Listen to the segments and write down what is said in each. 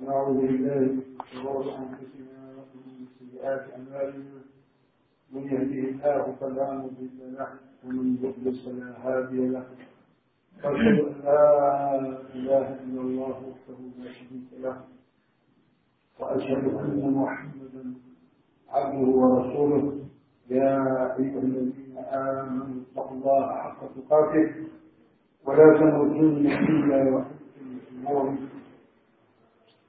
ونعوذ بالله من شرور أنفسنا ومن سيئات أعمالنا. من يهده الله فلا مضل له ومن يضلل فلا هادي له. وأشهد أن لا إله إلا الله وحده لا شريك له وأشهد أن محمدا عبده ورسوله. يا أيها الذين آمنوا اتقوا الله حق تقاته ولا تموتن إلا وأنتم مسلمون.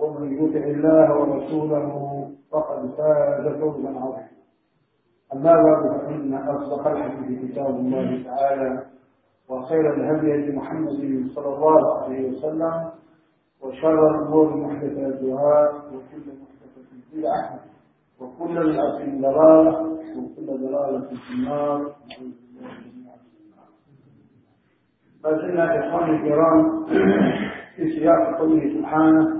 ومن يطع الله ورسوله فقد فاز فوزا عظيما. أما بعد فإن أصدق الحديث كتاب الله تعالى وخير الهدي هدي محمد صلى الله عليه وسلم وشر الأمور محدثاتها وكل محدثة بدعة وكل بدعة ضلالة وكل ضلالة في النار. ما زلنا إخواني الكرام في سياق قوله سبحانه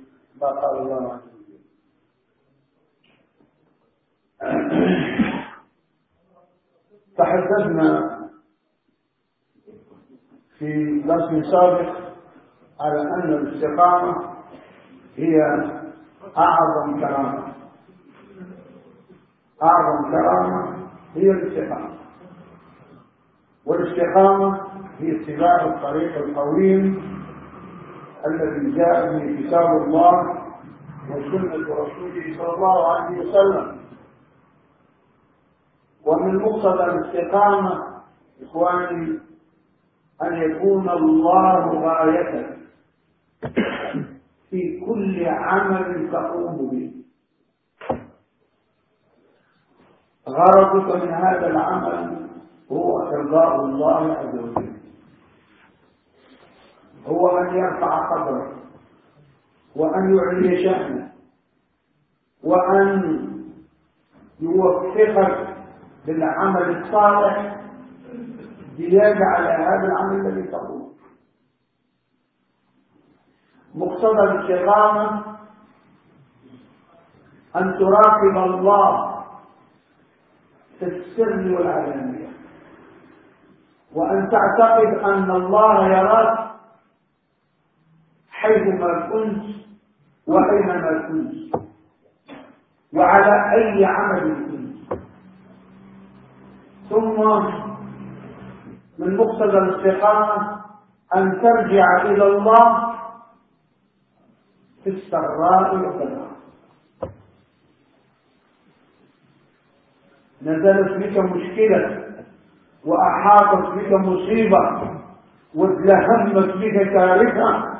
ما قال الله تحدثنا في درس سابق على أن الاستقامة هي أعظم كرامة. أعظم كرامة هي الاستقامة. والاستقامة هي اتباع الطريق القويم الذي جاء به كتاب الله وسنة رسوله صلى الله عليه وسلم. ومن مقتضى الاستقامة إخواني أن يكون الله غايتك في كل عمل تقوم به. غرضك من هذا العمل هو إرضاء الله عز وجل. هو أن يرفع قدرك وأن يعلي شأنك وأن يوفقك بالعمل الصالح زيادة على هذا العمل الذي تقوم مقتضى الاستقامة أن تراقب الله في السر والعلانية وأن تعتقد أن الله يراك حيثما كنت وأينما كنت. وعلى أي عمل كنت. ثم من مقتضى الاستقامة أن ترجع إلى الله في السراء والضراء. نزلت بك مشكلة وأحاطت بك مصيبة وازدهمت بك كارثة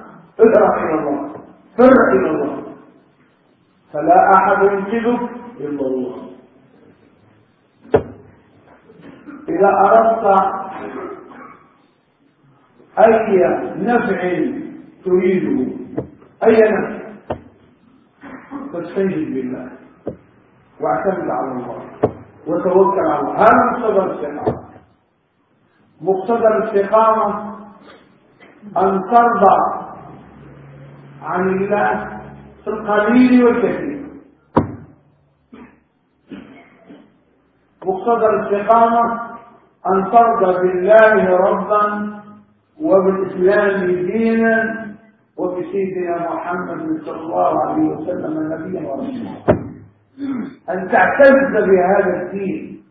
ادرع إلى الله. فر إلى الله. فلا أحد ينقذك إلا الله. إذا أردت أي نفع تريده أي نفع فاستنجد بالله. واعتمد على الله. وتوكل على الله. هذا مقتضى الاستقامة مقتضى الاستقامة أن ترضى عن الله في القليل والكثير. مقتضى الاستقامة أن ترضى بالله ربا وبالإسلام دينا وبسيدنا محمد صلى الله عليه وسلم نبيا ورسولا. أن تعتز بهذا الدين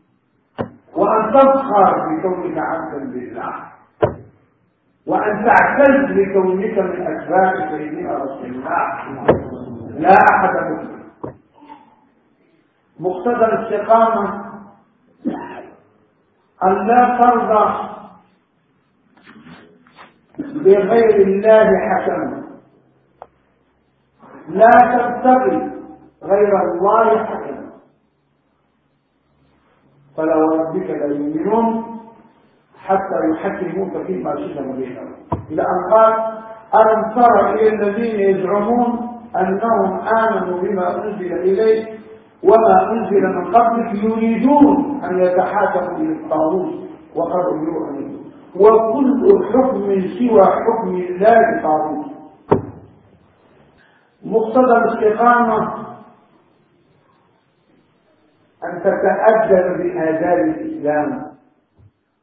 وأن تفخر بكونك عبدا لله. وأن تعتز بكونك من أتباع سيدنا رسول الله. لا أحد مثله مقتضى الاستقامة أن لا ترضى بغير الله حكما. لا تبتغي غير الله حكما. فلو ربك لا يؤمنون حتى يحكموك فيما شجر بينهم إلى أن قال ألم تر إلى الذين يزعمون أنهم آمنوا بما أنزل إليك وما أنزل من قبلك يريدون أن يتحاكموا إلى الطاغوت وقد أمروا أن وكل حكم سوى حكم الله طاغوت. مقتضى الاستقامة أن تتأدب بآداب الإسلام.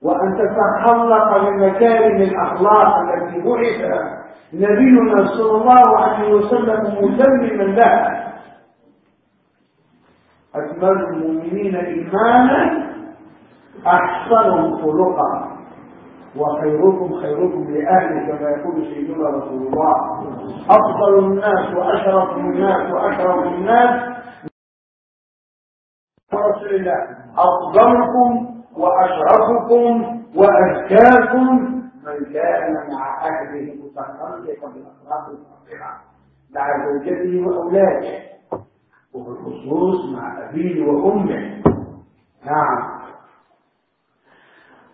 وأن تتخلق بمكارم الأخلاق التي بعث نبينا صلى الله عليه وسلم مسلما لها أكمل المؤمنين إيمانا أحسنهم خلقا. وخيركم خيركم لأهله كما يقول سيدنا رسول الله. أفضل الناس وأشرف الناس وأشرف الناس. رسول الله أفضلكم وأشرفكم وأزكاكم من كان مع أهله متخلقا بالأخلاق الفاضلة مع زوجته وأولاده. وبالخصوص مع أبيه وأمه. نعم.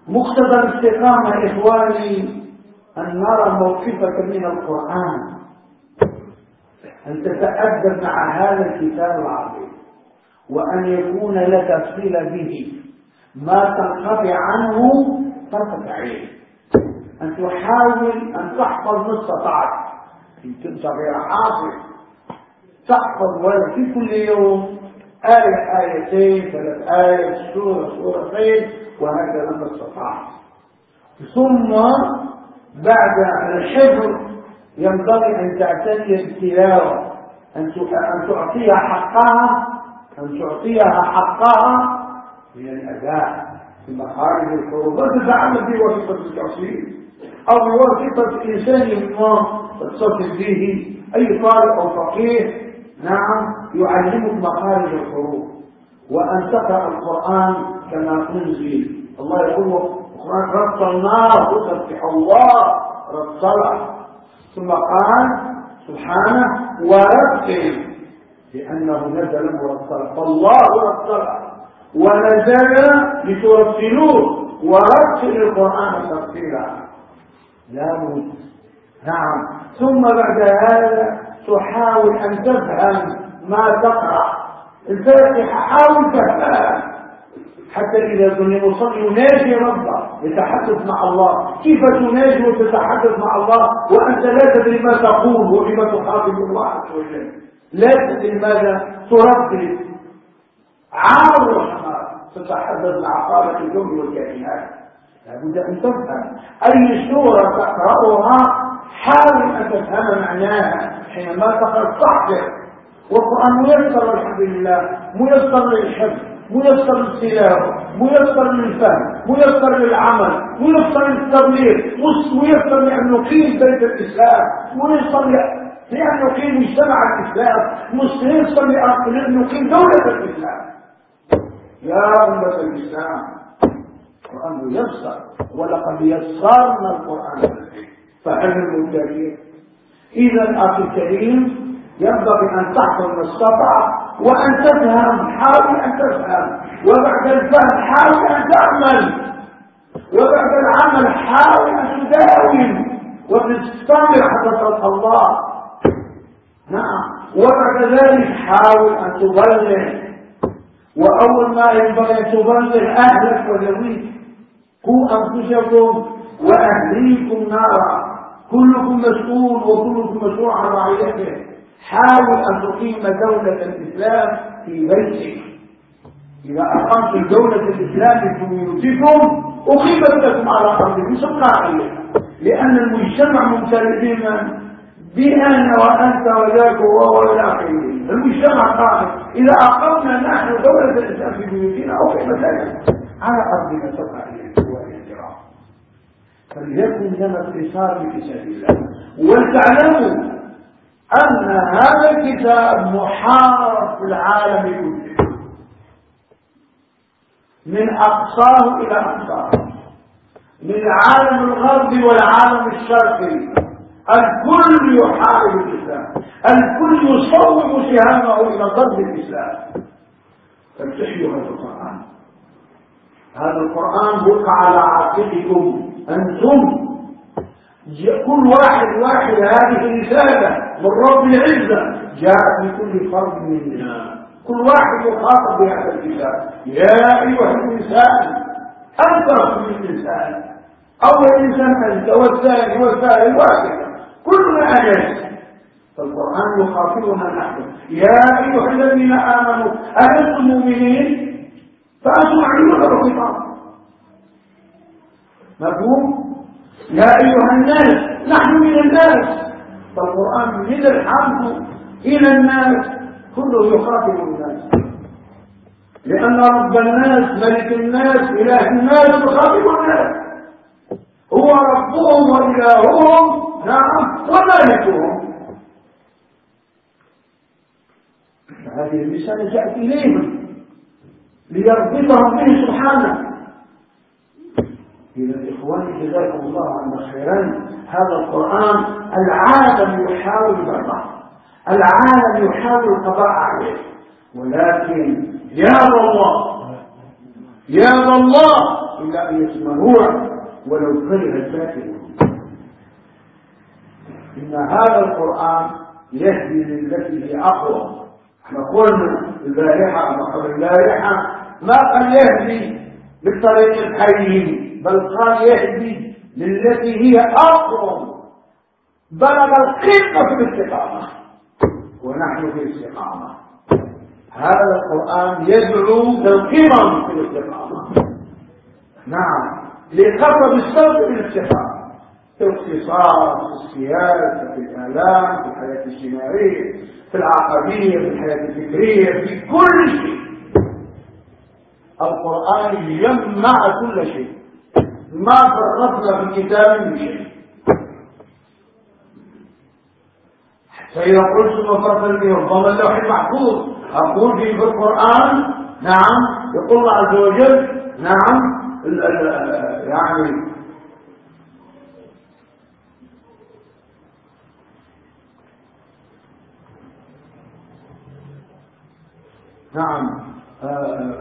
مقتضى الاستقامة إخواني أن نرى موقفك من القرآن. أن تتأدب مع هذا الكتاب العظيم. وأن يكون لك صلة به. ما تنقطع عنه طرفة عين أن تحاول أن تحفظ ما استطعت. إن كنت غير حافظ تحفظ ولو في كل يوم. آية آيتين ثلاث آيات سورة سورتين وهكذا ما استطعت. ثم بعد الحفظ ينبغي أن تعتني بالتلاوة أن تعطيها حقها أن تعطيها حقها من الأداء في مخارج الحروف وتتعامل بواسطة التأصيل أو بواسطة إنسان ما تتصل به أي طالب أو فقيه نعم يعلمك مخارج الحروف وأن تقرأ القرآن كما أنزل الله يقول القرآن رتلناه وسبح الله رتله ثم قال سبحانه ورتل لأنه نزل مرتلا فالله رتله ونزل لترتلوه ورتل القرآن ترتيلا. لا بد. نعم. ثم بعد هذا تحاول أن تفهم ما تقرأ. الفاتحة حاول تفهمها حتى إذا كنت المصلي يناجي ربه يتحدث مع الله. كيف تناجي وتتحدث مع الله وأنت لا تدري ما تقول وبما تخاطب الله عز وجل؟ لا تدري ماذا تردد. الرحمن. تتحدث مع قادة الجن والكائنات لابد أن تفهم أي سورة تقرأها حاول أن تفهم معناها حينما تقرأ تحضر والقرآن ميسر الحمد لله ميسر للحفظ ميسر للتلاوة ميسر للفهم ميسر للعمل ميسر للتبليغ ميسر لأن نقيم بيت الإسلام ميسر لأن نقيم مجتمع الإسلام ميسر لأن نقيم دولة الإسلام. يا أمة الإسلام القرآن يسر ولقد يسرنا القرآن فهل المتقين إذا أخي الكريم ينبغي أن تحفظ ما وأن تفهم حاول أن تفهم وبعد الفهم حاول أن تعمل وبعد العمل حاول أن تداوم وتستمر حتى تلقى الله. نعم. وبعد ذلك حاول أن تبلغ. وأول ما ينبغي أن تبلغ أهلك وذويك قوا أنفسكم وأهليكم نارا. كلكم مسؤول وكلكم مسؤول عن رعيته. حاول أن تقيم دولة الإسلام في بيتك. إذا أقمت دولة الإسلام في بيوتكم أقيمت لكم على أرضكم سقاعية لأن المجتمع ممتلئ بأنا وأنت وذاك وهو إلى آخره المجتمع قائم. إذا أقمنا نحن دولة الإسلام في بيوتنا أقيمت لنا على أرضنا سقاعية والإحترام فليكن لنا اتصال بكتاب الله. ولتعلموا أن هذا الكتاب محارب في العالم كله. من أقصاه إلى أقصاه. من العالم الغربي والعالم الشرقي. الكل يحارب الإسلام. الكل يصوب سهامه إلى ضرب الإسلام. فامتحيوا هذا القرآن. هذا القرآن وقع على عاتقكم أنتم. كل واحد واحد هذه رسالة من رب العزة. جاءت لكل فرد منا. كل واحد يخاطب بهذا الكتاب. يا أيها الإنسان أنت رب الإنسان. أول إنسان أنت والثاني والثالث وهكذا كلنا أناس فالقرآن يخاطبنا نحن. يا أيها الذين آمنوا ألستم مؤمنين؟ فأنتم عيون الخطاب مفهوم؟ يا أيها الناس نحن من الناس. فالقرآن من الحمد إلى الناس. كله يخاطب الناس. لأن رب الناس ملك الناس إله الناس يخاطب الناس. هو ربهم وإلههم. نعم ومالكهم هذه الرسالة جاءت إليهم ليربطهم به سبحانه. إذا إخواني جزاكم الله عنا خيرا. هذا القرآن العالم يحاول ضربه العالم يحاول القضاء عليه. ولكن يا الله يا الله إلا أن يسمعوه ولو كره الكافرون إن هذا القرآن يهدي للتي هي أقوى. إحنا قلنا البارحة قبل البارحة ما قال يهدي بالطريق الحيين بل قال يهدي للتي هي أقوى. بلغ القمة في الاستقامة ونحن في الاستقامة. هذا القرآن يدعو للقمم في الاستقامة. نعم لخفض الصوت في الاستقامة. الاقتصاد في السياسة في الإعلام في الحياة الاجتماعية في العقدية في الحياة الفكرية في كل شيء. القرآن يجمع كل شيء. ما فرطنا في كتاب من شيء. فإذا قلت مفرطا في ربما اللوح المحفوظ أقول في القرآن نعم يقول الله عز وجل نعم يعني نعم.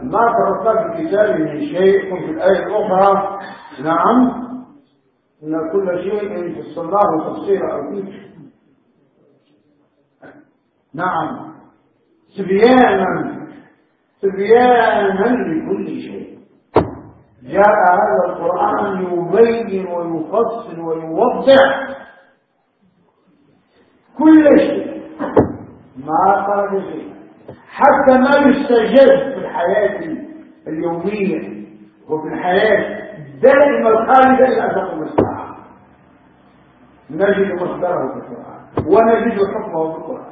ما فرطنا في الكتاب من شيء في الآية الأخرى. نعم. إن كل شيء فصلناه تفصيلا أكيد نعم. تبيانا تبيانا لكل شيء. جاء هذا القرآن يبين ويفصل ويوضح كل شيء. ما قال شيء. حتى ما يستجد في الحياة اليومية وفي الحياة دائما الخالدة إلى أن تقوم الساعة. نجد مصدره في القرآن ونجد حكمه في القرآن.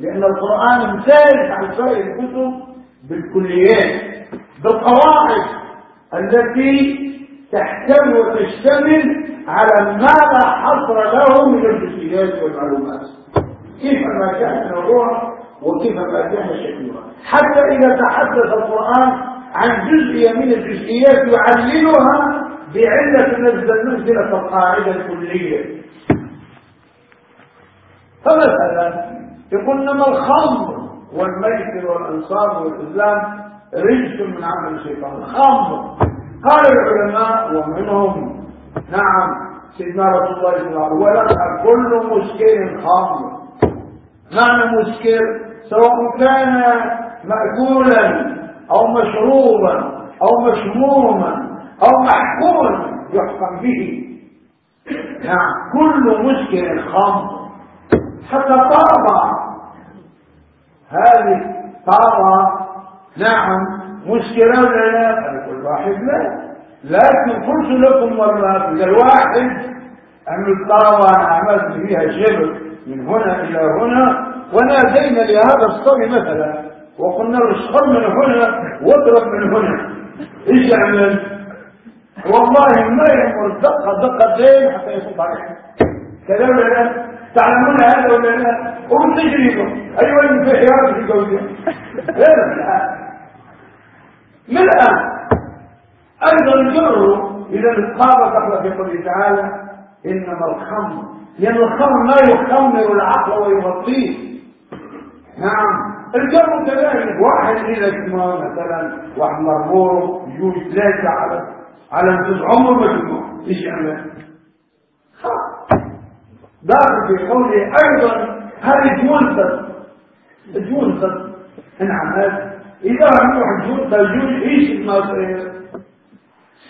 لأن القرآن مثال عن سائر الكتب بالكليات بالقواعد التي تحتوي وتشتمل على ما لا حصر له من الجزئيات والمعلومات. كيف ما كان نوعها وكيف ما كان شكلها حتى إذا تحدث القرآن عن جزئية من الجزئيات يعللها بعلة نزل منزلة القاعدة الكلية. فمثلا يقول إنما الخمر والميسر والأنصاب والإسلام رجس من عمل الشيطان. الخمر. قال العلماء ومنهم. نعم. سيدنا رسول الله صلى الله عليه وسلم كل مسكر خمر. معنى مسكر سواء كان مأكولا أو مشروبا أو مشموما أو محكوما يحكم به. نعم كل مسكر خمر حتى طابع هذه طابع نعم مسكرة ولا لا؟ كل واحد لا. لكن قلت لكم مرات الواحد أن الطابع عملت فيها شبك من هنا إلى هنا ونادينا لهذا الصبي مثلا وقلنا له من هنا واضرب من هنا. إيش يعمل؟ والله ما يمر دقة دقتين حتى يصب عليه كذا ولا تعلمون هذا ولا لا؟ هم تجربة أيوة في حياة في الجوزة من الآن أيضا الجر إذا القابة تقول في قوله تعالى إنما الخمر لأن الخمر ما يخمر العقل ويغطيه. نعم. الجر كذلك. واحد إذا كما مثلا واحد مرمور يجوز ثلاثة على على أنفس عمر مجموع إيش يعمل؟ داخل في قوله أيضا هذه جولتر جولتر نعم. إذا واحد جولتر يجوز إيش ما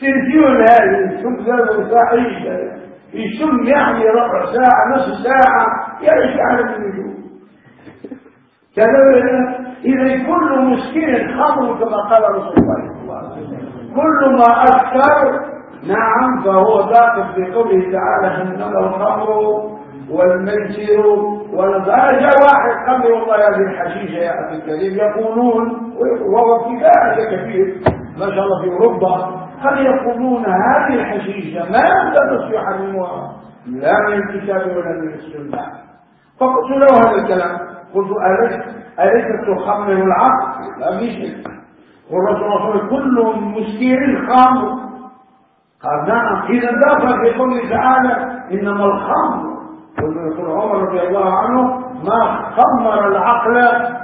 سيرتيون هذه ذا ساعة يشم يعني ربع ساعة نصف ساعة. يعيش على النجوم؟ كذا إذا كل مسكين خمر كما قال رسول الله كل ما أذكر نعم فهو داخل في قوله تعالى إنما الخمر والميسر والغاء جاء واحد. قال والله هذه الحشيشة يا أخي الكريم يقولون وهو في كثير ما شاء الله في أوروبا. هل يقولون هذه الحشيشة ما يقدر يحرموها لا من الكتاب ولا من السنة. فقلت له هذا الكلام. قلت أليس أليست تخمر العقل. لا مش والرسول صلى كل مسكين خمر. قال نعم إذا دخل في قوله تعالى إنما الخمر. يقول عمر رضي الله عنه ما خمر العقل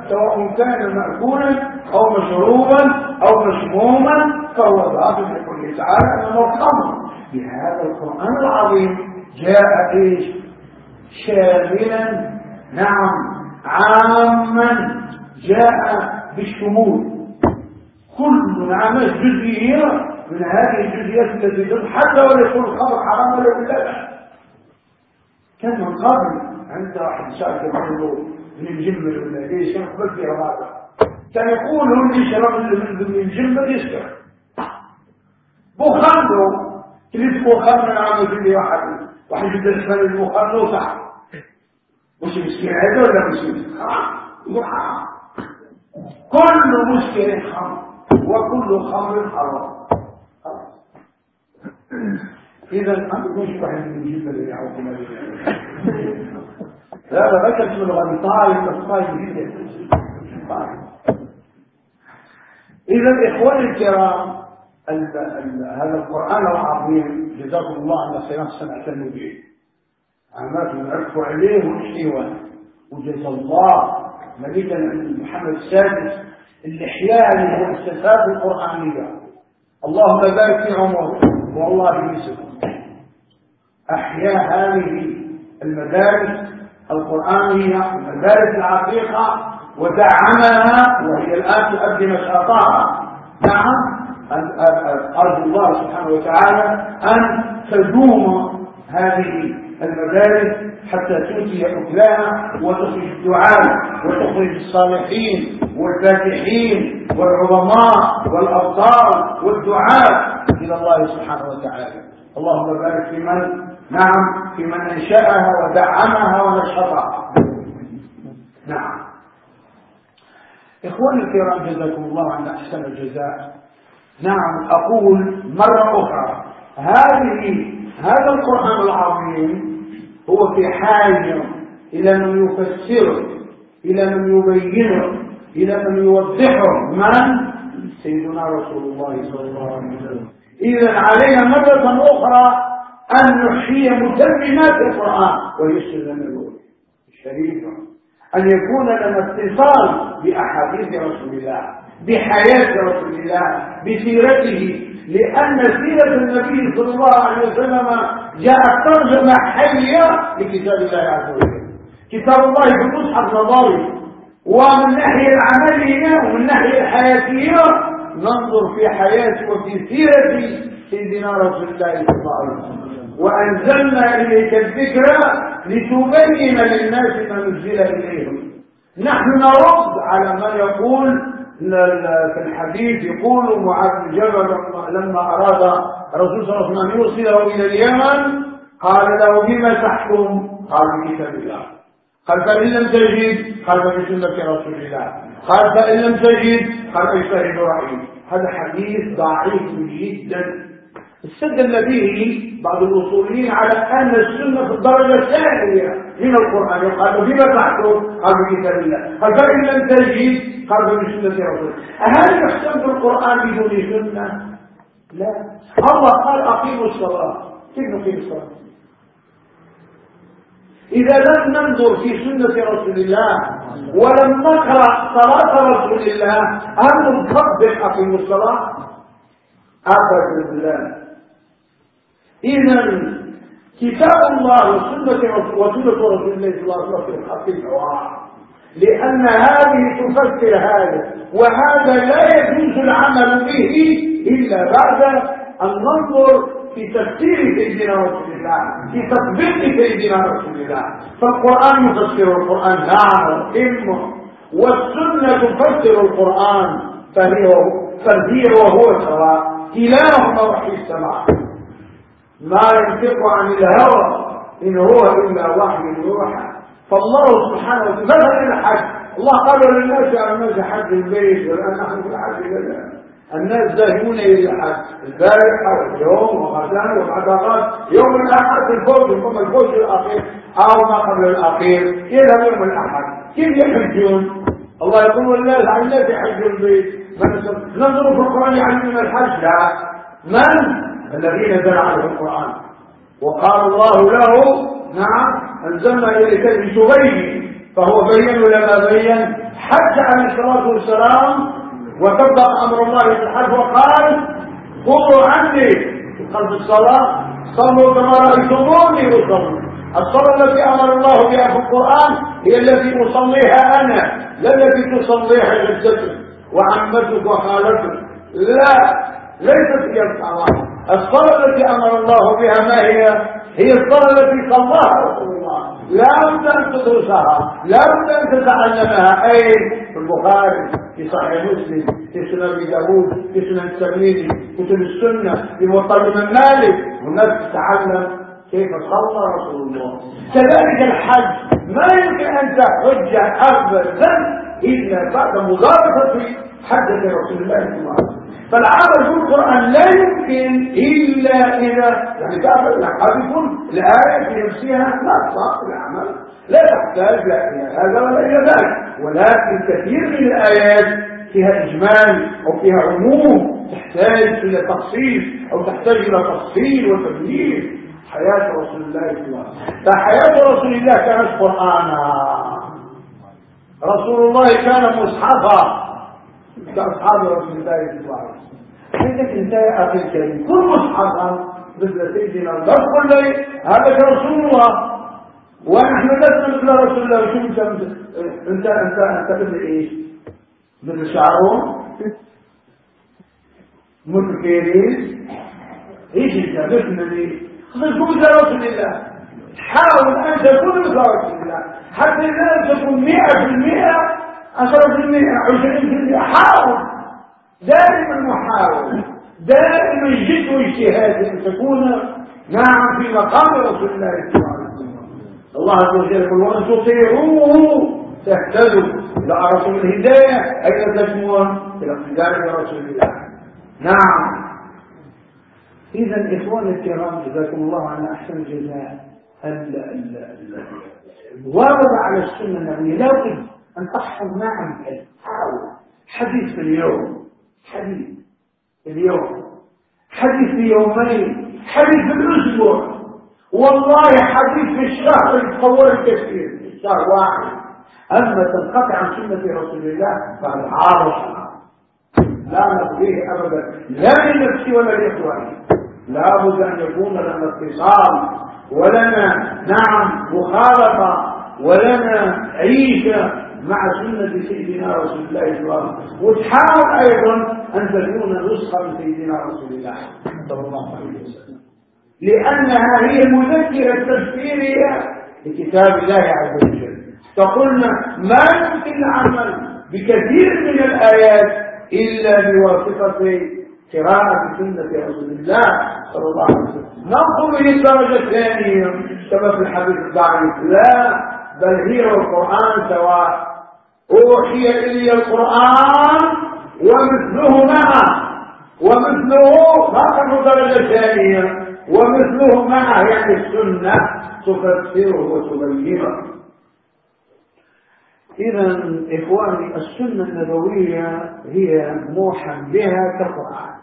سواء كان مأكولا أو مشروبا أو مشموما فهو داخل في قوله تعالى إنما الخمر. بهذا القرآن العظيم جاء إيش؟ شاملا. نعم. عاما جاء بالشمول. كل نعم جزئية من هذه الجزئيات التي تدخل حتى ولا يكون الخمر حرام ولا بالله كان من قبل عند واحد شاكر عنده من الجمل ولا ليش كان قبل فيها هذا كان يقول هو اللي يشرب من الجمل يسكر بخانه كليت بخان من عام في واحد. واحد يدرس من البخان صح مش مسكين هذا ولا مسكين يقول حرام كل مسكين حرام وكل خمر حرام إذا أنت مش واحد من الجبل اللي يعوقنا لا لا بكت من بس طايف جدا إذا إخواني الكرام ال ال هذا القرآن العظيم جزاكم الله عن الخيرات سنعتنوا به عمات نعرفوا عليه ونحيوه وجزا الله ملكا محمد السادس اللي حياه المؤسسات القرآنية. اللهم بارك في عمره والله يسر أحيا هذه المدارس القرآنية المدارس العتيقة ودعمها وهي الآن تؤدي نشاطها نعم أرجو الله سبحانه وتعالى أن تدوم هذه المدارس حتى تؤتي أكلها وتخرج الدعاء وتخرج الصالحين والفاتحين والعظماء والأبطال والدعاء إلى الله سبحانه وتعالى. اللهم بارك في من؟ نعم. في من أنشأها ودعمها ونشطها. نعم. إخواني الكرام جزاكم الله عنا أحسن الجزاء. نعم أقول مرة أخرى. هذه هذا القرآن العظيم هو في حاجة إلى من يفسره إلى من يبينه إلى من يوضحه. من سيدنا رسول الله صلى الله عليه وسلم. إذا علينا مرة أخرى أن نحيي متممات القرآن وهي السنة النبوية الشريفة. أن يكون لنا اتصال بأحاديث رسول الله بحياة رسول الله بسيرته لأن سيرة النبي صلى الله عليه وسلم جاءت ترجمة حية لكتاب الله عز وجل. كتاب الله في المصحف نظري. ومن ناحية العملية ومن ناحية الحياتية ننظر في حياة وفي سيرة سيدنا رسول الله صلى الله عليه وسلم. وأنزلنا إليك الذكر لتبين للناس ما نزل إليهم. نحن نرد على ما يقول في الحديث يقول معاذ جبل لما أراد الرسول صلى الله عليه وسلم يوصله إلى اليمن قال له بما تحكم؟ قال بكتاب الله. قال فإن لم تجد؟ قال فبسنة رسول الله. قال فإن لم تجد؟ قال اجتهد رأيي. هذا حديث ضعيف جدا. استدل به بعض الأصوليين على أن السنة في الدرجة الثانية من القرآن. يقال بما تحكم؟ قال بكتاب الله قال فإن لم تجد؟ قال بسنة رسول هل يحسن في القرآن بدون سنة؟ لا. الله قال أقيموا الصلاة. كيف نقيم الصلاة؟ إذا لم ننظر في سنة رسول الله ولم نقرأ صلاة رسول الله هل نطبق أقيموا الصلاة؟ أبدا لا إذا كتاب الله وسنة وسنة رسول الله صلى الله عليه وسلم حقيقة لأن هذه تفسر هذا وهذا لا يجوز العمل به إلا بعد أن ننظر في تفسير سيدنا رسول الله في تطبيق سيدنا رسول الله. فالقرآن يفسر القرآن نعم وإمه والسنة تفسر القرآن فهي وهو سواء. كلاهما وحي السماء. ما ينطق عن الهوى إن هو إلا وحي يوحى. فالله سبحانه وتعالى مثلا الحج الله قال للناس يا الناس حج البيت والآن نحن في الحج لله الناس ذاهبون إلى الحج البارحة واليوم وغدا وبعد غد يوم الأحد الفوز يوم الفوز الأخير. أو ما قبل الأخير. إلى يوم الأحد. كيف يحجون؟ الله يقول للناس عن الناس يحجوا البيت. ننظر في القرآن يعلمنا الحج. لا. من؟ الذين نزل عليهم القرآن. وقال الله له نعم أنزلنا إليك لتبين فهو بين لما بين حج عليه الصلاة والسلام وطبق أمر الله الحج وقال خذوا عني قلب الصلاة صلوا كما رأيتموني أصلي الصلاة التي أمر الله بها في القرآن هي التي أصليها أنا لا التي تصليها جدتك وعمتك وخالتك. لا ليست هي الصلاة. الصلاة التي أمر الله بها ما هي؟ هي الصلاة التي صلاها رسول الله. لا بد أن تدرسها لا بد أن تتعلمها. أي في البخاري في صحيح مسلم في سنن أبي داود في سنن الترمذي كتب السنة في من مالك. والناس تتعلم كيف صلى رسول الله. كذلك الحج. ما يمكن أن تحج أبدا إلا بعد مضافة حجة رسول الله صلى الله عليه وسلم. فالعمل في القرآن لا يمكن إلا إذا يعني قد يكون الآية في نفسها ناقصة في العمل لا تحتاج لا إلى هذا ولا إلى ذلك. ولكن كثير من الآيات فيها إجمال أو فيها عموم تحتاج إلى تخصيص أو تحتاج إلى تفصيل وتبيين حياة رسول الله صلى الله عليه وسلم. فحياة رسول الله كانت قرآنا. رسول الله كان مصحفا. كأصحاب رسول الله صلى الله عليه وسلم عندك انت يا أخي الكريم كل مصحفا مثل سيدنا البر كل هذا كرسول الله ونحن لسنا مثل رسول الله شو انت انت انت انت مثل إيش؟ مثل شعرون مثل كيريز إيش انت مثل؟ تكون مثل رسول الله حاول أن تكون مثل رسول الله حتى إذا تكون 100% 10% 20% حاول دائما محاولة دائما جد واجتهاد أن تكون نعم في مقام رسول الله صلى الله عليه وسلم. الله عز وجل يقول وأن تطيعوه تهتدوا إلى رسول الهداية. أين تسمون إلى اقتداء برسول الله. نعم. إذا إخواني الكرام جزاكم الله عنا أحسن الجزاء. المواظبة على السنة النبوية لا بد أن تحفظ نعم حاول. حديث اليوم. حديث اليوم. حديث يومين. حديث الأسبوع. والله حديث الشهر يتطور كثير. الشهر واحد. أما تنقطع عن سنة رسول الله فهذا عارض لا نبغيه أبدا. لا لنفسي ولا لإخواني لابد أن يكون لنا اتصال. ولنا نعم مخالطة. ولنا عيشة. مع سنة سيدنا رسول الله صلى الله عليه وسلم. وتحاول أيضا أن تكون نسخة من سيدنا رسول الله صلى الله عليه وسلم. لأنها هي المذكرة التفسيرية لكتاب الله عز وجل. فقلنا ما يمكن العمل بكثير من الآيات إلا بواسطة قراءة سنة رسول الله صلى الله عليه وسلم. ننظر إلى الدرجة الثانية كما في الحديث الضعيف لا بل هي القرآن سواء. أوحي إلي القرآن ومثله معه ومثله فقط درجة ثانية ومثله معه يعني السنة تفسره وتبينه. إذا إخواني السنة النبوية هي موحى بها كقرآن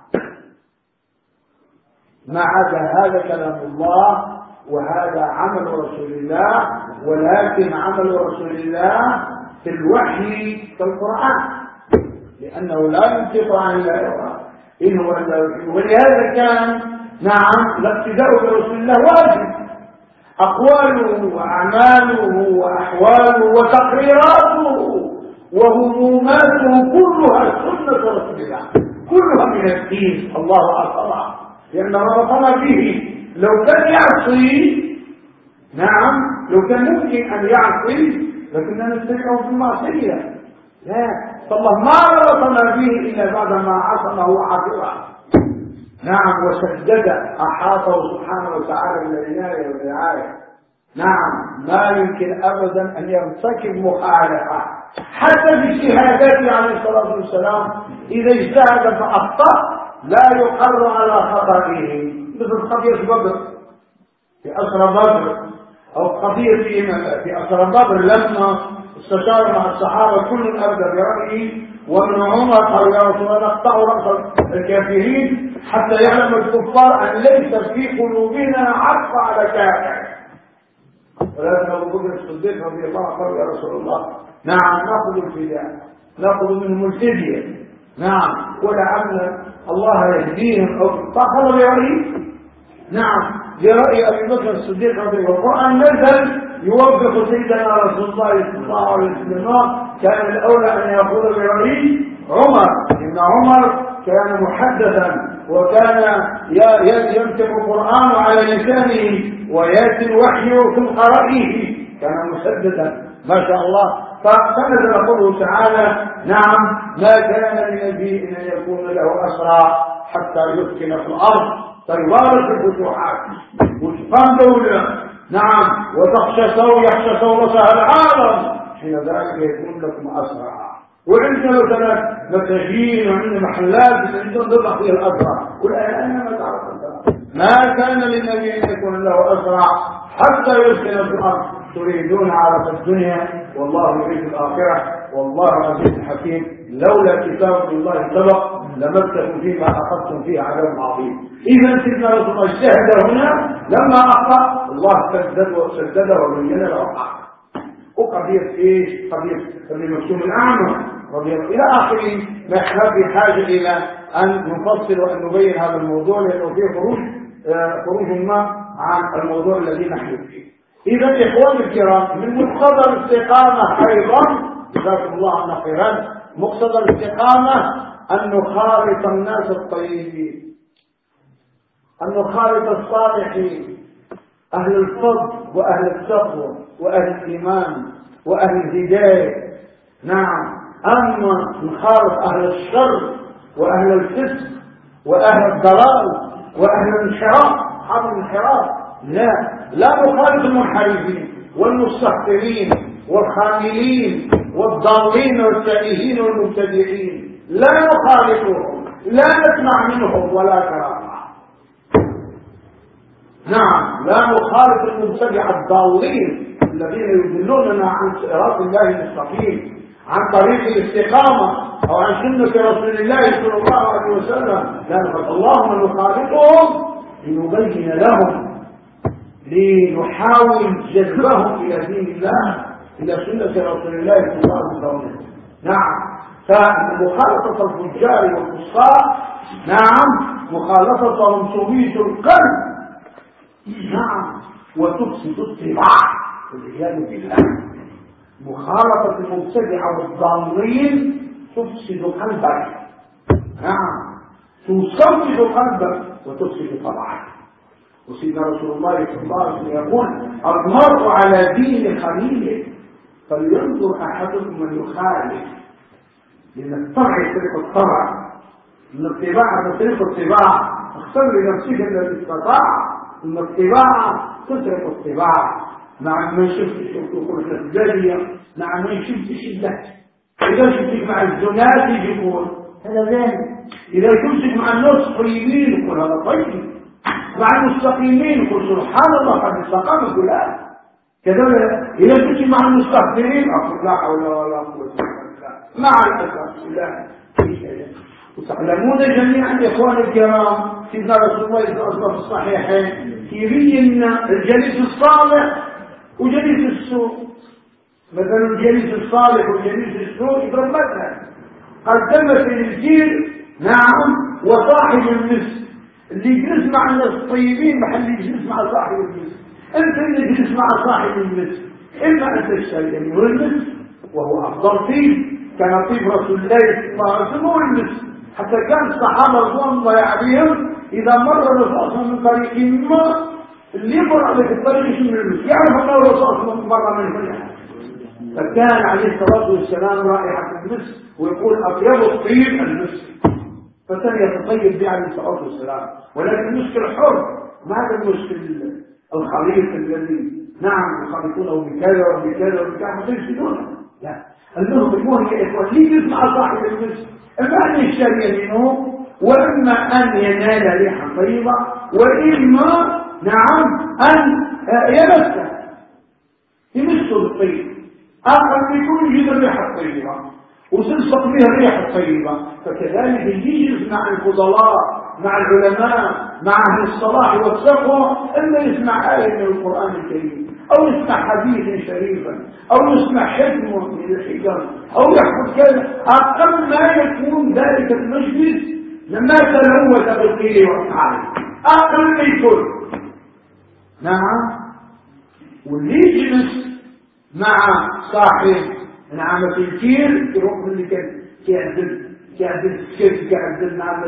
ما عدا هذا كلام الله وهذا عمل رسول الله ولكن عمل رسول الله في الوحي كالقرآن لأنه لا ينطق عن الله إن هو ولهذا كان نعم الاقتداء برسول الله واجب. أقواله وأعماله وأحواله وتقريراته وهموماته كلها سنة رسول الله. كلها من الدين. الله أكبر. لأن ربطنا به لو كان يعصي نعم لو كان ممكن أن يعصي لكننا نستمعه في المعصية لا فالله ما ربطنا به إلا بعد ما عصمه عاقبا نعم وسدد أحاطه سبحانه وتعالى بالعناية والرعاية نعم ما يمكن أبدا أن يرتكب مخالفة. حتى في اجتهاداته عليه الصلاة والسلام إذا اجتهد فأخطأ لا يقر على خطئه. مثل قضية بدر. في أسرى بدر. أو قضية في أسرى بدر لما استشار مع الصحابة كل أبدى برأيه وابن عمر قال يا رسول الله نقطع رأس الكافرين حتى يعلم الكفار أن ليس في قلوبنا عطف على كافر. ولكن أبو بكر الصديق رضي الله عنه يا رسول الله نعم نأخذ الفداء نأخذ منهم الفدية. نعم ولعل الله يهديهم أو فأخذ برأيه. نعم. برأي أبي بكر الصديق رضي الله عنه نزل يوظف سيدنا رسول الله صلى الله عليه وسلم. كان الأولى أن يأخذ برأي عمر. إن عمر كان محدثا وكان يمسك القرآن على لسانه ويأتي الوحي في رأيه كان مسددا. ما شاء الله. فنزل قوله تعالى نعم ما كان لنبي ان يكون له أسرى حتى يسكن في الأرض. فيوارث الفتوحات وتقام دولة. نعم. وتخشى سو يخشى ثورتها العالم. حين ذلك يكون لكم اسرى وعندنا مثلا مساجين وعندنا محلات عندنا نضع فيها الاسرى والان ما تعرف ما كان للنبي أن يكون له اسرى حتى يسكن في الأرض. تريدون عرف الدنيا. والله يريد الآخرة. والله عزيز حكيم. لولا كتاب الله سبق لمسكم فيما أخذتم فيه عذاب عظيم. إذا سيدنا رسول الله اجتهد هنا لما أخطأ الله سدد وسدده وبين له الحق وقضية إيش؟ قضية ابن مكتوم الأعمى رضي الله إلى آخره. ما إحنا بحاجة إلى أن نفصل وأن نبين هذا الموضوع لأنه فيه خروج آه، خروج ما عن الموضوع الذي نحن فيه. إذا إخوان الكرام من مقتضى الاستقامة أيضا جزاكم الله عنا خيرا مقتضى الاستقامة أن نخالط الناس الطيبين. أن نخالط الصالحين. أهل الفضل وأهل التقوى وأهل الإيمان وأهل الهداية. نعم. أما نخالط أهل الشر وأهل الفسق وأهل الضلال وأهل الانحراف أصحاب الانحراف. لا. لا نخالف المنحرفين والمستحقرين والخاملين. والضالين والتائهين والمبتدعين. لا نخالفهم لا نسمع منهم ولا كرامة نعم لا نخالف المبتدع الضالين الذين يدلوننا عن صراط الله المستقيم عن طريق الاستقامة أو عن سنة رسول الله صلى الله عليه وسلم. لا اللهم نخالفهم لنبين لهم لنحاول جذبهم إلى دين الله. إلى سنة رسول الله صلى الله عليه وسلم. نعم. فمخالطة الفجار والفسقاء نعم. مخالطتهم تميت القلب. نعم. وتفسد الطباع. والعياذ بالله. مخالطة المبتدعة والضالين تفسد قلبك. نعم. تسود قلبك وتفسد طبعك. وسيدنا رسول الله صلى الله عليه وسلم يقول المرء على دين خليله. فلينظر أحدكم من يخالف لأن الطبع يختلف الطبع. إن الطباع تختلف الطباع اختر لنفسك الذي استطاع إن الطباع تترك الطباع. مع من شفت خلق الجارية مع من شفت شدة. إذا شفتك مع الزنات يقول هذا ذلك إذا تمسك مع الناس طيبين يقول هذا طيب. مع المستقيمين يقول سبحان الله قد استقام فلان. كذلك إذا تمسك مع المستغفرين أقول لا حول ولا قوة إلا بالله. مع الأسف لا وتعلمون جميعا إخوان الكرام سيدنا رسول الله صلى الله عليه الصحيحين يبين الجليس الصالح وجليس السوء. مثلا الجليس الصالح وجليس السوء يضرب مثلا. قدمت الجيل نعم وصاحب المسك اللي يجلس مع الناس الطيبين محل يجلس مع صاحب المسك أنت اللي تجلس مع صاحب المسك إما ان تشتري يعني المسك وهو أفضل طيب كان طيب رسول الله صلى الله عليه وسلم هو المسك حتى كان الصحابة رضوان الله عليهم إذا مر الرسول من طريق ما اللي يمر عليك الطريق يشم المسك يعرف أنه الرسول مر من كل فكان عليه الصلاة والسلام رائحة المسك ويقول أطيب الطيب المسك فكان يتطيب به عليه الصلاة والسلام. ولكن المسك الحر. ما هذا المسك الخليط الذي نعم يخلطونه بكذا وبكذا وبكذا. ما يفسدونه لا. المهم يكون يا إخوان ليه صاحب المسك إما أن يشتري منه وإما أن ينال ريحا طيبة وإما نعم أن يمسه. يمسه بالطيب. آخر يكون يجد الريحة الطيبة. وتلصق بها الريحة الطيبة. فكذلك يجلس مع الفضلاء. مع العلماء مع أهل الصلاح والتقوى إما يسمع آية من القرآن الكريم أو يسمع حديثا شريفا أو يسمع حكمة من الحكم أو يحفظ كذا أقل ما يكون ذلك المجلس لما تلوث بالقيل والقال أقل ما يكون. نعم. واللي يجلس مع صاحب نعمة الكير يروح من اللي كان كيعدل كيعدل السكت كيعدل نعمة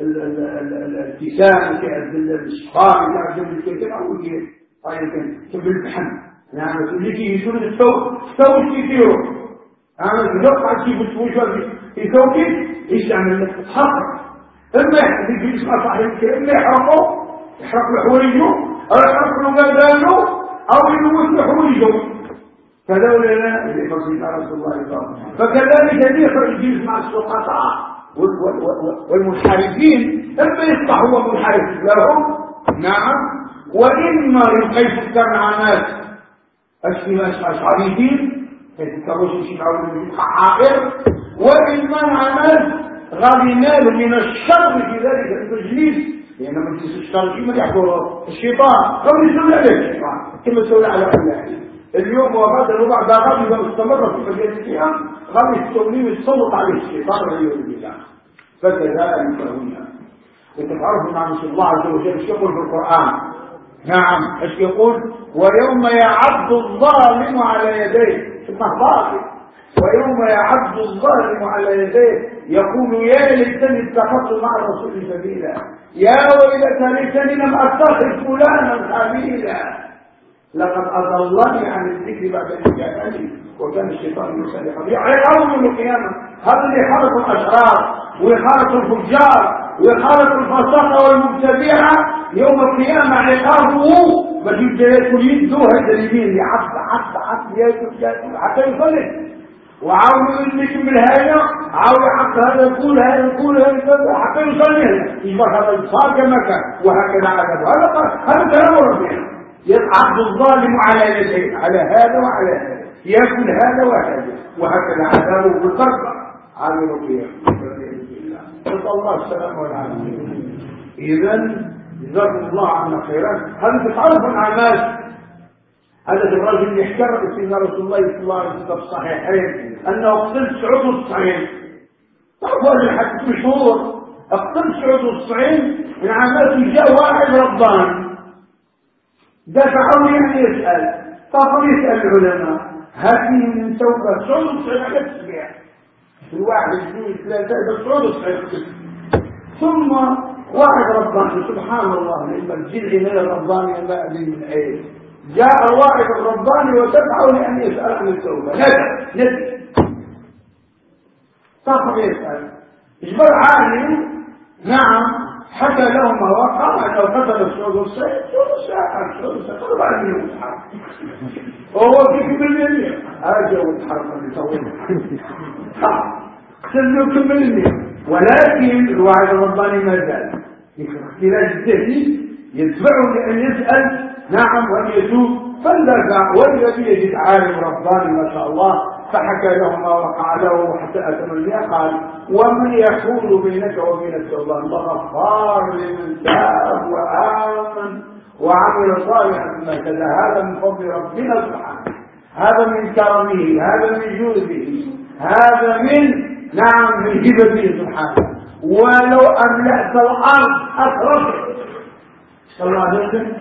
الابتسام كيعدل الشقام كيعدل الكير أو كير طيب كان بالفحم نعمة اللي كيجون الثوب الثوب كيديروا نعمة الثوب كيف تفوش يثوب يستعمل لك تتحقق إما يجلس مع صاحب إما يحرقه. يحرق له حواليه أو يحرق له ميدانه أو يموت بحوله فلولا لا لفضل رسول الله وسلم. فكذلك يخرج الجنس مع السقطاء والمنحرفين اما يصبح هو منحرف لهم؟ نعم. وإما يقيس الكرعانات الأشعريين يتكروش يشبعون بالحائر وإما نعمات غادي ينال من الشر في ذلك المجلس لأن مجلس الشر فيما يحضر الشيطان. قبل يسوي عليه الشيطان. كما سوي على أهل اليوم وغدا وبعد غد إذا استمر في مجال القيام غادي يستولي ويتسلط عليه الشيطان والعياذ بالله فكذلك هنا. وتتعرفوا مع رسول الله عز وجل إيش يقول في القرآن؟ نعم. إيش يقول؟ ويوم يعض الظالم على يديه. ثم باطل ويوم يعض الظالم على يديه يقول يا ليتني اتخذت مع الرسول سبيلا. يا ويلتى ليتني لم أتخذ فلانا خليلا لقد أضلني عن الذكر بعد ان جاءني وكان الشيطان يسال يعني أول القيامة. هذا اللي خلق الأشرار ويخالط الفجار ويخالط الفساقة والمبتدعة. يوم القيامة عقابه بجيب ياكل يده هذا اليمين. يعض عض عض ياكل حتى يصلي. وعاون يمسك بالهاية عاون يحط هذا يقول هذا يقول هذا حتى يصلي. يبقى هذا الصار كما كان. وهكذا هذا هذا كلام ربنا. يعض الظالم على يديه على هذا وعلى هذا. ياكل هذا وهذا. وهكذا عذابه بالضرب عامل القيامة نسأل الله. السلامة والعافية إذا جزاكم الله عنا خيرا هذا تتعرف الأعمال. هذا الرجل اللي احترق سيدنا رسول الله صلى الله عليه وسلم في الصحيحين أنه اقتل سعود الصعيد هذا الحديث مشهور اقتل سعود الصعيد من عمال جاء واحد رباني. دفعوا يعني يسأل. فقط يسأل العلماء. هل من توبة سعود الصعيد على تسبيع الواحد اثنين ثلاثة الصعيد ثم واحد رباني سبحان الله لما الجلع من الرباني ما أدري من إيه جاء الواحد الرباني ودفعه لأن يسأل عن التوبة. ندى ندى صاحب يسأل. إجبار عالم؟ نعم. حكى له ما وقع أنه قتل السعود السيد سعود السيد السعود السيد قالوا بعد من يتحرك وهو فيك بالمليون هذا جو الحرب اللي سوينا خلوا كملني ولكن الوعد الرباني ما زال. الاختلاج الذهني يدفعه لأن يسأل نعم وأن يتوب فلذا والذي يجد عالم رباني ما شاء الله. فحكى له ما وقع له حتى أتمنى قال ومن يحول بينك وبين الله غفار لمن تاب وآمن وعمل صالحا. ما كذا هذا من فضل ربنا سبحانه. هذا من كرمه هذا من جوده هذا من نعم من هبته سبحانه. ولو أملأت الأرض أسرفت صلى الله عليه وسلم.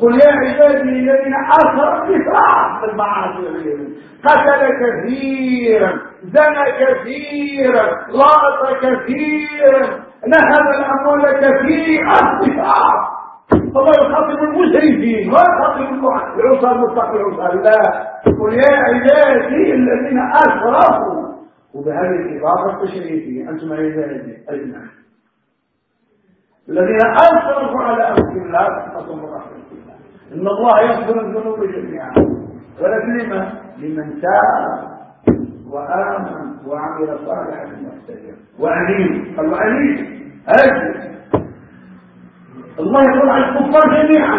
قل يا عبادي الذين أسرفوا في المعاصي قتل كثيرا زنى كثيرا لاط كثيرا نهب الأموال كثيرا. إسراف الله يخاطب المسرفين يخاطب العصى المتقي العصى لا. قل يا عبادي الذين اسرفوا وبهذه الإضافة التشريفية أنتم عبادي أجمعين. الذين اسرفوا على انفسهم لا تقنطوا من رحمة الله. إن الله يغفر الذنوب جميعا. ولكن لما لمن تاب وآمن وعمل صالحا استجاب وانيب قال وانيب أجل. الله يقول على الكفار جميعا.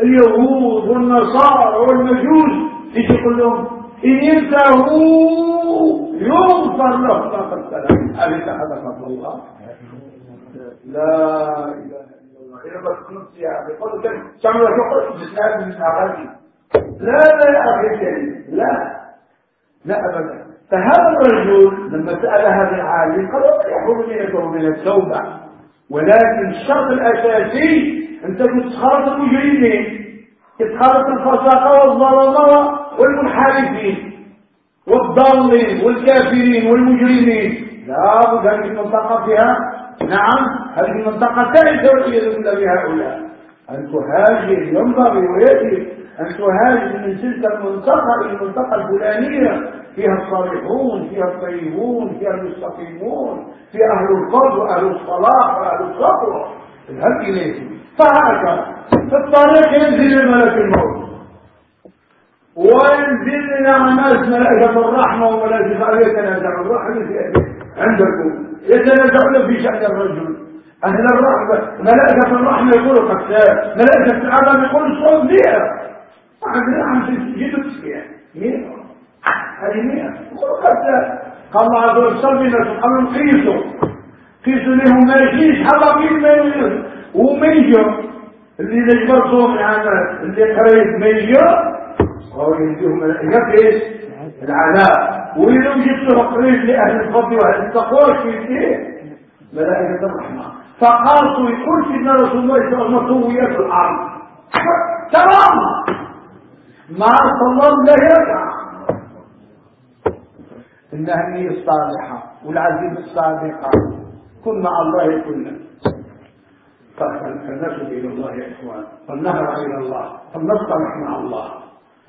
اليهود والنصارى والمجوس. إيش يقول لهم إن ينتهوا يغفر له ما قد اليس هذا فضل الله. لا إله إلا الله. إذا بس كنت يا أخي قل كم تعمل شغل بتسال من اغاني لا لا يا أخي الكريم لا. لا أبدا. فهذا الرجل لما سأل هذا العالم قال يحول بينك وبين التوبة. ولكن الشرط الأساسي أن تكون تخلط المجرمين تخلط الفساقة والظلمة والمنحرفين والضالين والكافرين والمجرمين. لا بد هذه المنطقة فيها. نعم. هذه المنطقة تعيش والعياذ بهؤلاء أن تهاجر ينبغي ويجب أن تهاجر من تلك المنطقة إلى المنطقة الفلانية. فيها الصالحون فيها الطيبون فيها المستقيمون فيها أهل الفضل وأهل الصلاح وأهل الصبر اذهب إليهم. فهكذا في الطريق ينزل الملك الموت. وينزل ناس ملائكة الرحمة وملائكة يتنازعون. الرحمة عندكم. يتنازعون في شأن الرجل. أهل الرحمة. ملائكة الرحمة يقولوا قد ملائكة العذاب يقولوا صوت مئة. عندنا عم تجدوا تسكية مئة. هذه مئة. قال الله عز وجل الناس قالوا قيسوا. قيسوا لهم ما يجيش حضر مين ما يجيش وميجر اللي نجبرتهم يعني اللي قريت ميجر وهو يديهم ملائكة. العذاب. وإذا جبت قريت لأهل الفضل وأهل التقوى. في ملائكة الرحمة فقالوا يقول سيدنا رسول الله صلى الله عليه وسلم في الأرض تمام. ما صلى الله يرجع إنها النية الصالحة والعزيمة الصادقة كن مع الله كلنا. فلنسب إلى الله يا إخوان. فلنهرع إلى الله. فلنصطلح مع الله.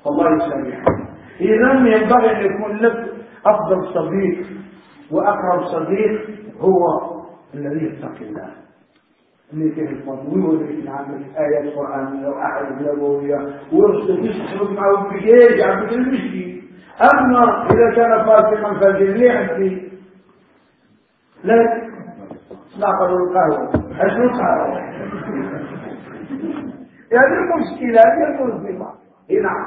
فالله يسامحنا إذا ينبغي أن يكون لك أفضل صديق. وأقرب صديق هو الذي يتقي الله. اللي كيف الفضل ويوريك نعمل آيات قرآنية وأحد نبوية ويرسل يسحبك معه بجيج عبد المشي أما إذا كان فاسقا فاجر عندي لا. ناقض القهوة. أشو القهوة. يعني المشكلة هي المظلمة نعم.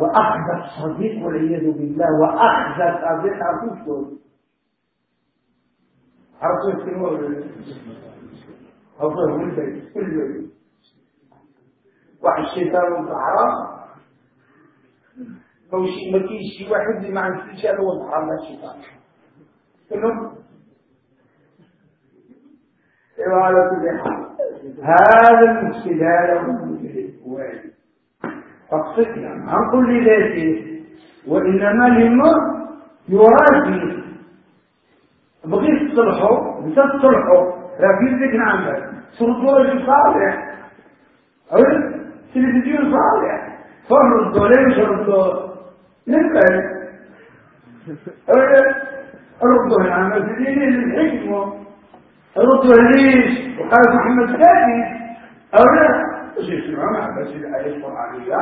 وأخذ الصديق والعياذ بالله وأخذ الصديق. أخذ عرفت الكلمة أفضل من ذلك كل ذلك واحد الشيطان فوش ما فيش شي واحد اللي ما عندوش هذا هو الحرام الشيطان. كلهم ايوا على كل حال هذا هذا المفسد فاقصدنا عن كل ذاته. وإنما لما يراد بغيت تصلحوا انت تصلحوا لكن ذكر عندك رجل صالح عرفت تلفزيون صالح. فرضوا ليش ردوا نبعد ردوا هنا مسجدين الحكمة ردوا ليش؟ وقال محمد كافي عرفت بس يسمعون بس الآية القرآنية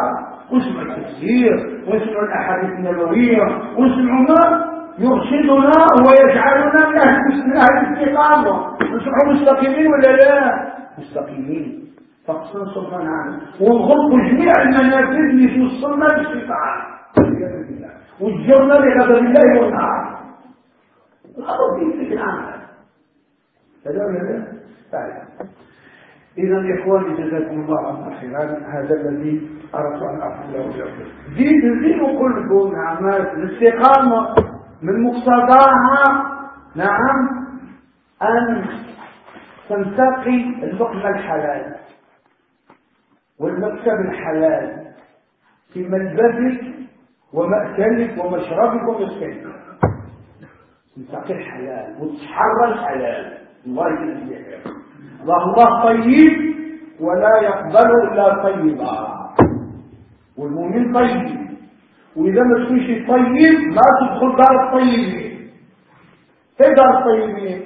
ويسمعوا التفسير. ويسمعوا الأحاديث النبوية. ويسمعوا ما؟ يرشدنا ويجعلنا من أهل الاستقامة. نسمعوا مستقيمين ولا لا؟ مستقيمين. فاقصر سبحانه عنه ونغض جميع المنافذ اللي توصلنا باستطاعة. وتجرنا لغضب الله والنار. الغضب في العمل. هذا ولا لا؟ طيب. إذا إخواني جزاكم الله عنا خيرا هذا الذي أردت أن أقوله لكم زيد زيد كلكم أعمال الاستقامة. من مقتضاها نعم أن تنتقي اللقمة الحلال والمكسب الحلال في ملبسك ومأكلك ومشربك ومسكنك. تنتقي الحلال وتحرى الحلال. الله يجزيك الله طيب ولا يقبل إلا طيبا. والمؤمن طيب. وإذا ما تكونش طيب ما تدخل دار الطيبين. في دار الطيبين؟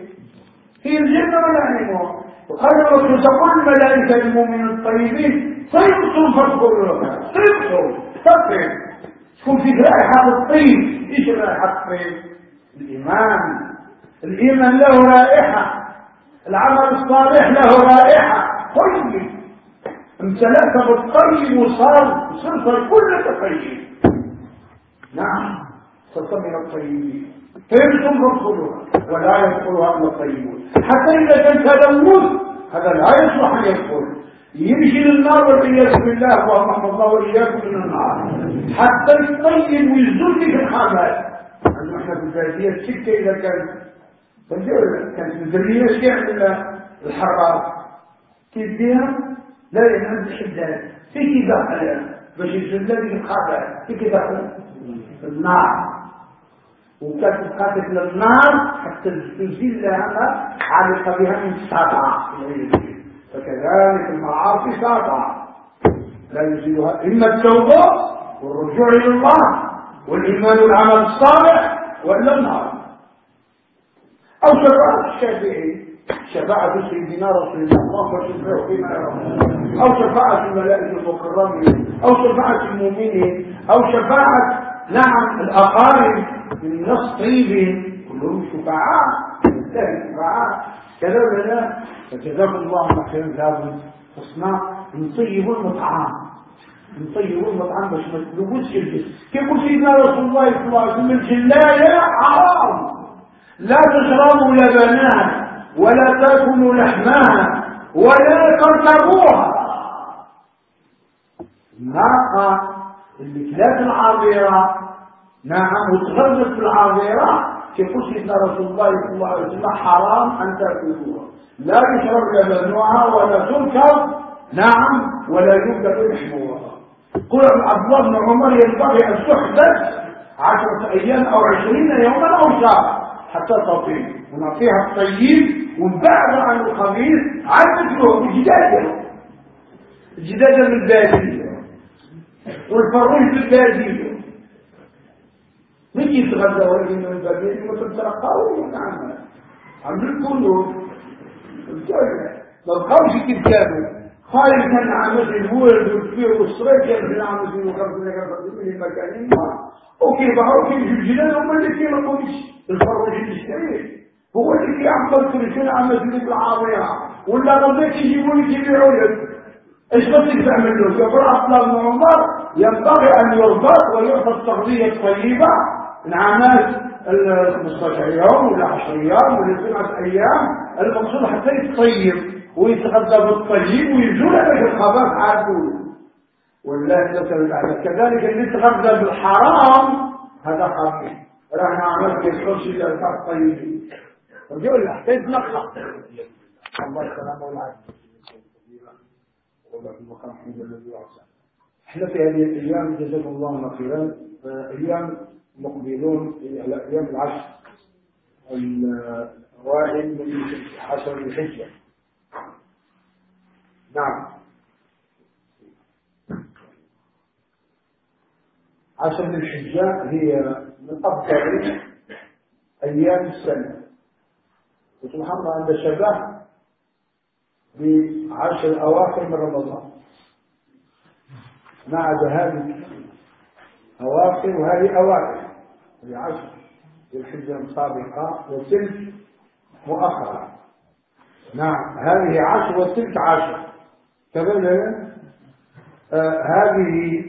في الجنة ولا النار وقال الرسول تقول الملائكة المؤمنين الطيبين؟ طيبتم فاذكروا لك طيبتم طيب تكون فيك رائحة الطيب؟ إيش رائحة الطيب؟ الإيمان. الإيمان له رائحة. العمل الصالح له رائحة. طيب. امتلأت بالطيب وصار صرت كلك طيب. نعم. صرت من الطيبين طيبتم فادخلوها ولا يدخلها إلا الطيبون. حتى إذا كان تلوث هذا لا يصلح أن يدخل يمشي للنار والعياذ بالله اللهم الله وإياكم من النار. حتى يطيب ويزول في الحامات إحنا في الباديه السكه إذا كانت كانت مزرية شيء من الحرارة كيف بيها لا ينام بحداد. في كده عليها باش لك الخبر في النار. وكانت تقاتل للنار حتى تزيل لها علق بها من سبعة فكذلك المعاصي سبعة لا يزيلها إما التوبة والرجوع إلى الله والإيمان والعمل الصالح وإلا النار. أو شفاعة الشافعي. شفاعة سيدنا رسول الله أو شفاعة الملائكة المكرمين. أو شفاعة المؤمنين أو شفاعة نعم الأقارب من نص طيبين كلهم شفعاء شفعاء كذا ولا لا فجزاكم الله عن خير لازم تصنع نطيب المطعام نطيب المطعام باش ما الجسم كيف سيدنا رسول الله صلى الله عليه وسلم الجلاية حرام. لا تشربوا لبنان ولا تاكلوا لحمها ولا تركبوها. الناقة اللي كلات العابرة نعم وتغرزت في العابرة كيقول سيدنا رسول الله صلى الله عليه وسلم حرام أن تأكلوها. لا يشرب لبنها ولا تركب نعم ولا يبدأ لحمها. قل عبد الله بن عمر ينبغي أن تحدث عشرة أيام أو عشرين يوما أو شهر حتى تطيب ونعطيها الطيب ونبعد عن الخبيث عن مثله الجدادة الجدادة من البادية. والفروج البادية. من يتغذى ولكن من البادية؟ ما تتلقاوا نعم عم الكلوب ما بقاوش كانوا خالد كان عامل الولد والكبير والصغير كان عامل في وخمسين كان في مكان ما وكيف وكيف الجنان هم اللي كانوا قومش الفرج هو اللي يعمل كل شيء عم يجيب العربية ولا غزيك يجيبوا لك يبيعوا لك إيش بدك تعمل له؟ جبر أصلا عمر. ينبغي أن يربط ويعطى التغذية الطيبة. من عامات ال 15 يوم ولا 10 يوم ولا 7 أيام. المقصود حتى يتطيب ويتغذى بالطيب ويزول لك الخبث عادول والله مثلا كذلك اللي يتغذى بالحرام هذا خبيث راح عملت الخرش إلى الفرق رجعوا له حتى يتنقى الله الحمد لله إحنا في هذه الأيام جزاكم الله خيرا. أيام مقبلون إلى أيام العشر الأوائل من عشر الحجه نعم. عشر الحجه هي من أفضل أيام السنة. وسبحان الله عند الشباب بعشر أواخر من رمضان. مع ذهاب أواخر وهذه أواخر هذه عشر. الحجة السابقة وتلك مؤخرة نعم. هذه عشر وتلك عشر. كذلك آه هذه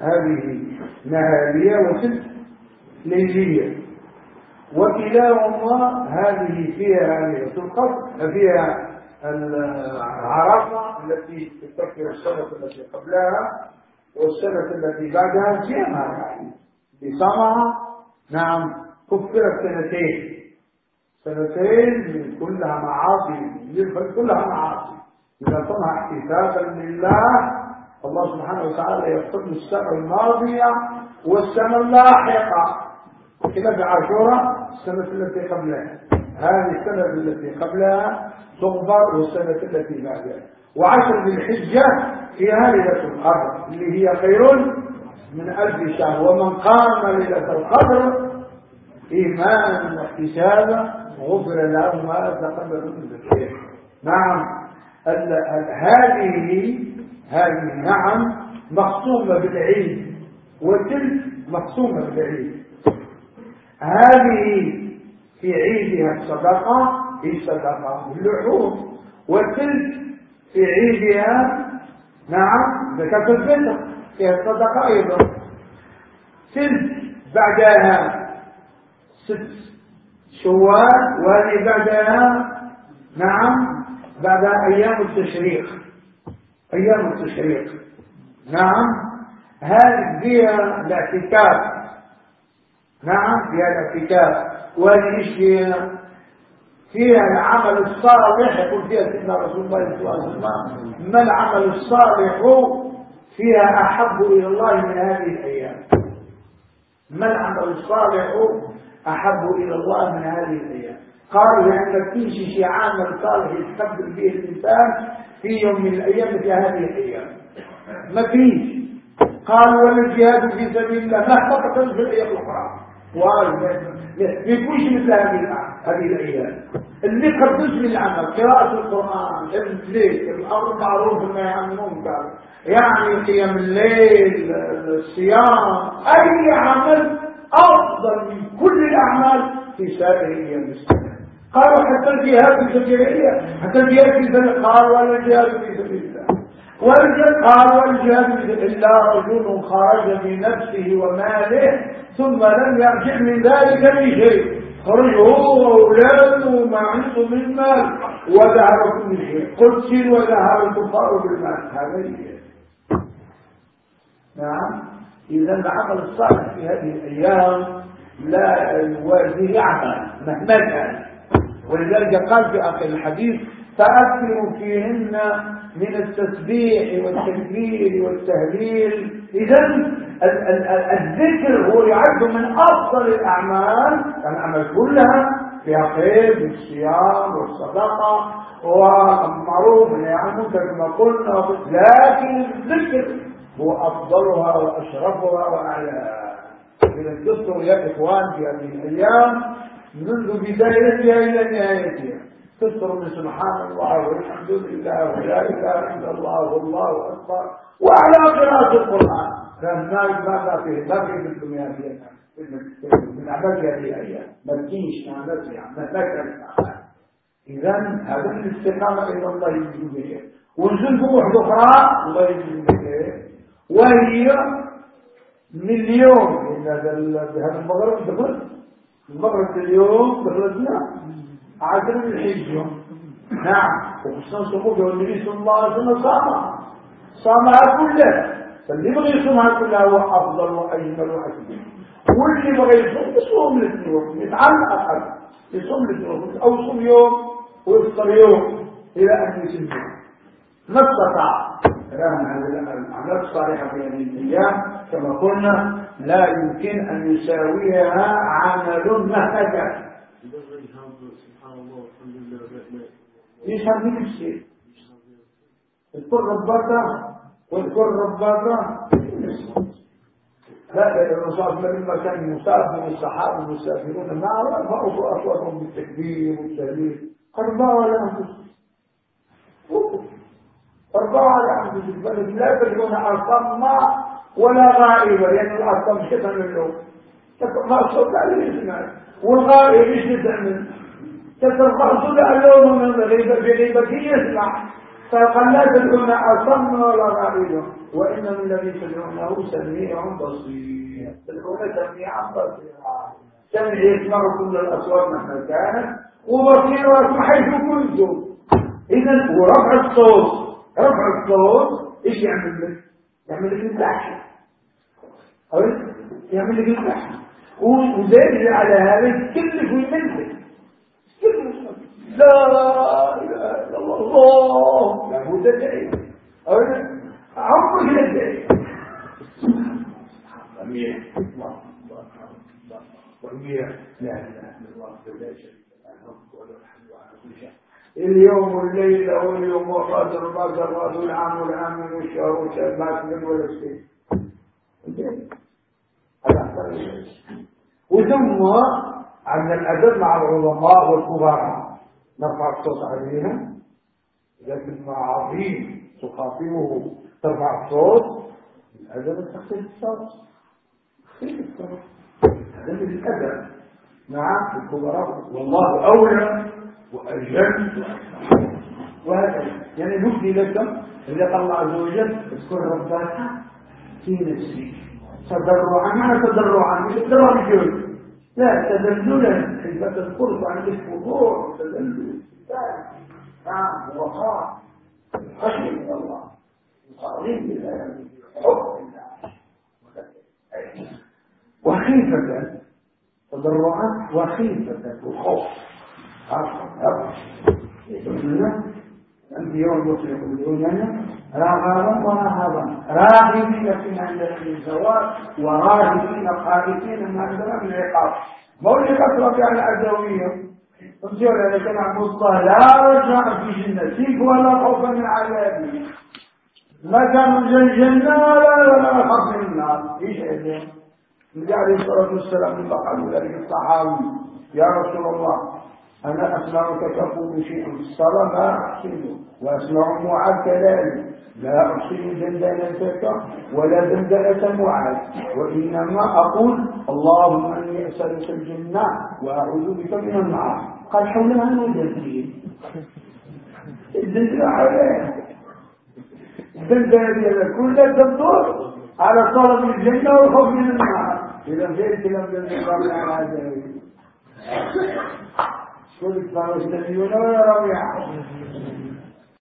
هذه نهارية وتلك ليلية. وكلاهما هذه فيها ليلة القدر فيها العرفة التي تذكر السنة التي قبلها والسنة التي بعدها فيها ما بصمها. نعم كفرت سنتين. سنتين كلها معاصي كلها معاصي. إذا صنع احتسابا لله الله سبحانه وتعالى يغفر السنة الماضية والسنة اللاحقة. في عاشوراء السنة التي قبلها. هذه السنة التي قبلها تغفر والسنة التي بعدها. وعشر ذي الحجة هي ليلة القدر اللي هي خير من ألف شهر. ومن قام ليلة القدر إيمانا واحتسابا غفر له ما تقدم من ذكره. نعم هذه هذه نعم مخصومة بالعيد وتلك مخصومة بالعيد. هذه في عيدها الصدقة في صدقة اللحوم. وتلك في عيدها نعم زكاة الفطر فيها الصدقة أيضا. تلك بعدها ست شوال وهذه بعدها نعم بعد أيام التشريق. أيام التشريق. نعم هذه فيها الاعتكاف. نعم فيها الاعتكاف وهذه إيش فيها؟ العمل الصالح يقول فيها سيدنا رسول الله صلى الله عليه وسلم ما العمل الصالح فيها أحب إلى الله من هذه الأيام؟ ما العمل الصالح أحب إلى الله من هذه الأيام؟ قالوا لأن فيه شيء عمل صالح يتقبل به الإنسان في يوم من الأيام في هذه الأيام. ما فيش قالوا ولا الجهاد في سبيل الله ما فقط في الأيام الأخرى ما يكونش مثل هذه الأيام اللي قدس من العمل قراءة القرآن الليل الأمر معروف والنهي عن المنكر يعني قيام الليل الصيام أي عمل أفضل من كل الأعمال في سائر أيام السنة. قالوا حتى الجهاد في سبيل الله حتى الجهاد في سبيل الله قال ولا الجهاد في سبيل الله. والجهاد قال والجهاد إلا رجل خرج بنفسه وماله ثم لم يرجع من ذلك بشيء خرج هو وأولاده وما عنده من مال وذهب كل شيء. قتل وذهب الكفار بالمال. هذا نعم. إذا العمل الصالح في هذه الأيام لا يوازي عمل مهما كان. ولذلك قال في آخر الحديث فأكثروا فيهن من التسبيح والتكبير والتهليل. إذا الذكر هو يعد من أفضل الأعمال الأعمال كلها فيها خير بالصيام والصدقة والمعروف يعني كما قلنا. لكن الذكر هو أفضلها وأشرفها وأعلاها إذا الدستور يا إخوان في هذه الأيام منذ بدايتها إلى نهايتها تذكر من سبحان الله والحمد لله ولا إله إلا الله والله أكبر وعلى قراءة القرآن. كان ما فيه ما الدنيا فيها من أعمال هذه الأيام. ما تجيش ما نسمع ما نكر إذا هذا الاستقامة إلى الله يجب به. ونزل بروح أخرى الله يجب به. وهي مليون. هذا المغرب دخل. المغرب اليوم دخلتنا. عشر من الحجة نعم. وخصوصا صمود والنبي صلى الله عليه وسلم صامها. صامها كلها فاللي بغي يصومها كلها هو أفضل وأجمل وأكمل واللي بغي يصوم يصوم الاثنين يتعلم أقل يصوم الاثنين أو يصوم يوم ويفطر يوم إلى أن يتم. ما استطاع كلام هذه الأعمال الصالحة في هذه الأيام. كما قلنا لا يمكن أن يساويها عمل مهما كان يشهد بنفسه اذكر ربك واذكر ربك. لا الرسول صلى الله عليه وسلم كان يسافر الصحابه المسافرون معه رفعوا أصواتهم بالتكبير والتهليل. ما ولا انفسهم أربعة عند البلد لا تكون أصم ولا غائبة. لأن الأصم شبه منه ما صوت عليه يسمع والغائب إيش تعمل؟ تترفع اللون من الغيبة بغيبة يسمع. فقال لا تدعون أصم ولا غائبة وإن الذي تدعونه سميع بصير. تدعون سميعا بصيرا سمع يسمع كل الأصوات مهما كانت وبصير واسمع حيث كنتم إذا ورفع الصوت. رفع الصوت. إيش يعمل لك؟ يعمل لك الدحشة يعمل لك الدحشة وزاد على هذا يكلف ويملك لا إلا الله لابد دعي عمرك لا دعي أمير والمية لا إله إلا الله لا شريك له وله الحمد على كل شيء اليوم والليلة واليوم والقدر والقدر والعام والعام والشهر والشهر ما تقدر ولا شيء وثم عند الأدب مع العلماء والكبراء نرفع الصوت عليهم لكن مع عظيم تخاطبه ترفع الصوت الأدب تخفيف الصوت. تخفيف الصوت. هذا من الأدب. نعم الكبراء والله أولى وأجل وهكذا يعني نبدي لكم إذا قال الله عز وجل. اذكر ربك في نفسك. تضرعا معنى تضرعا مش تضرع بجهد لا تذللا. حيث تذكرك عن الخضوع تذلل. نعم وقاع خشية من الله تعظيم بالله حب الله وخيفة تضرعا وخيفة وخوف أنت يوم يطلق بدوننا رغبا ورهبا راغبين في منزلة الزواج وراهبين خائفين من منزلة من العقاب مولكة ربيع العدوية قلت ولا لك مع مصطفى لا رجع في جنتك ولا خوفا من عذابه ما كان من الجنة ولا خف من النار. إيش هذا؟ النبي عليه الصلاة والسلام قال الصحابي يا رسول الله. أنا أسمعك تقول شيئا في الصلاة ما أحسنه وأسمع معاذ كذلك لا أحسن دندنتك ولا دندنة معاذ وإنما أقول اللهم إني أسألك الجنة وأعوذ بك من النار. قال حولها نودتين الدندنة عليه الدندنة كلها تدور على طلب الجنة والخوف من النار. إذا غير كلام الدندنة على هذا 35 ولا ربيع